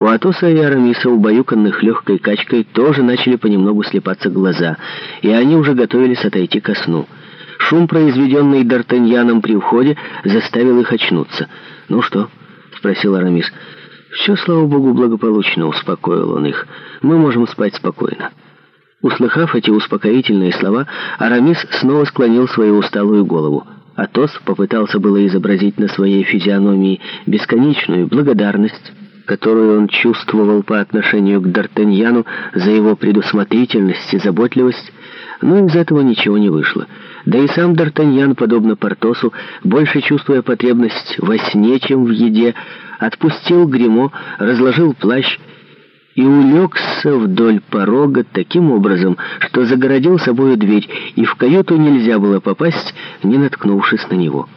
У Атоса и Арамиса, убаюканных легкой качкой, тоже начали понемногу слепаться глаза, и они уже готовились отойти ко сну. Шум, произведенный Д'Артаньяном при входе, заставил их очнуться. «Ну что?» — спросил Арамис. «Все, слава богу, благополучно», — успокоил он их. «Мы можем спать спокойно». Услыхав эти успокоительные слова, Арамис снова склонил свою усталую голову. Атос попытался было изобразить на своей физиономии бесконечную благодарность, которую он чувствовал по отношению к Д'Артаньяну за его предусмотрительность и заботливость, но из этого ничего не вышло. Да и сам Д'Артаньян, подобно Портосу, больше чувствуя потребность во сне, чем в еде, отпустил гримо, разложил плащ и улегся вдоль порога таким образом, что загородил собою дверь, и в каюту нельзя было попасть, не наткнувшись на него.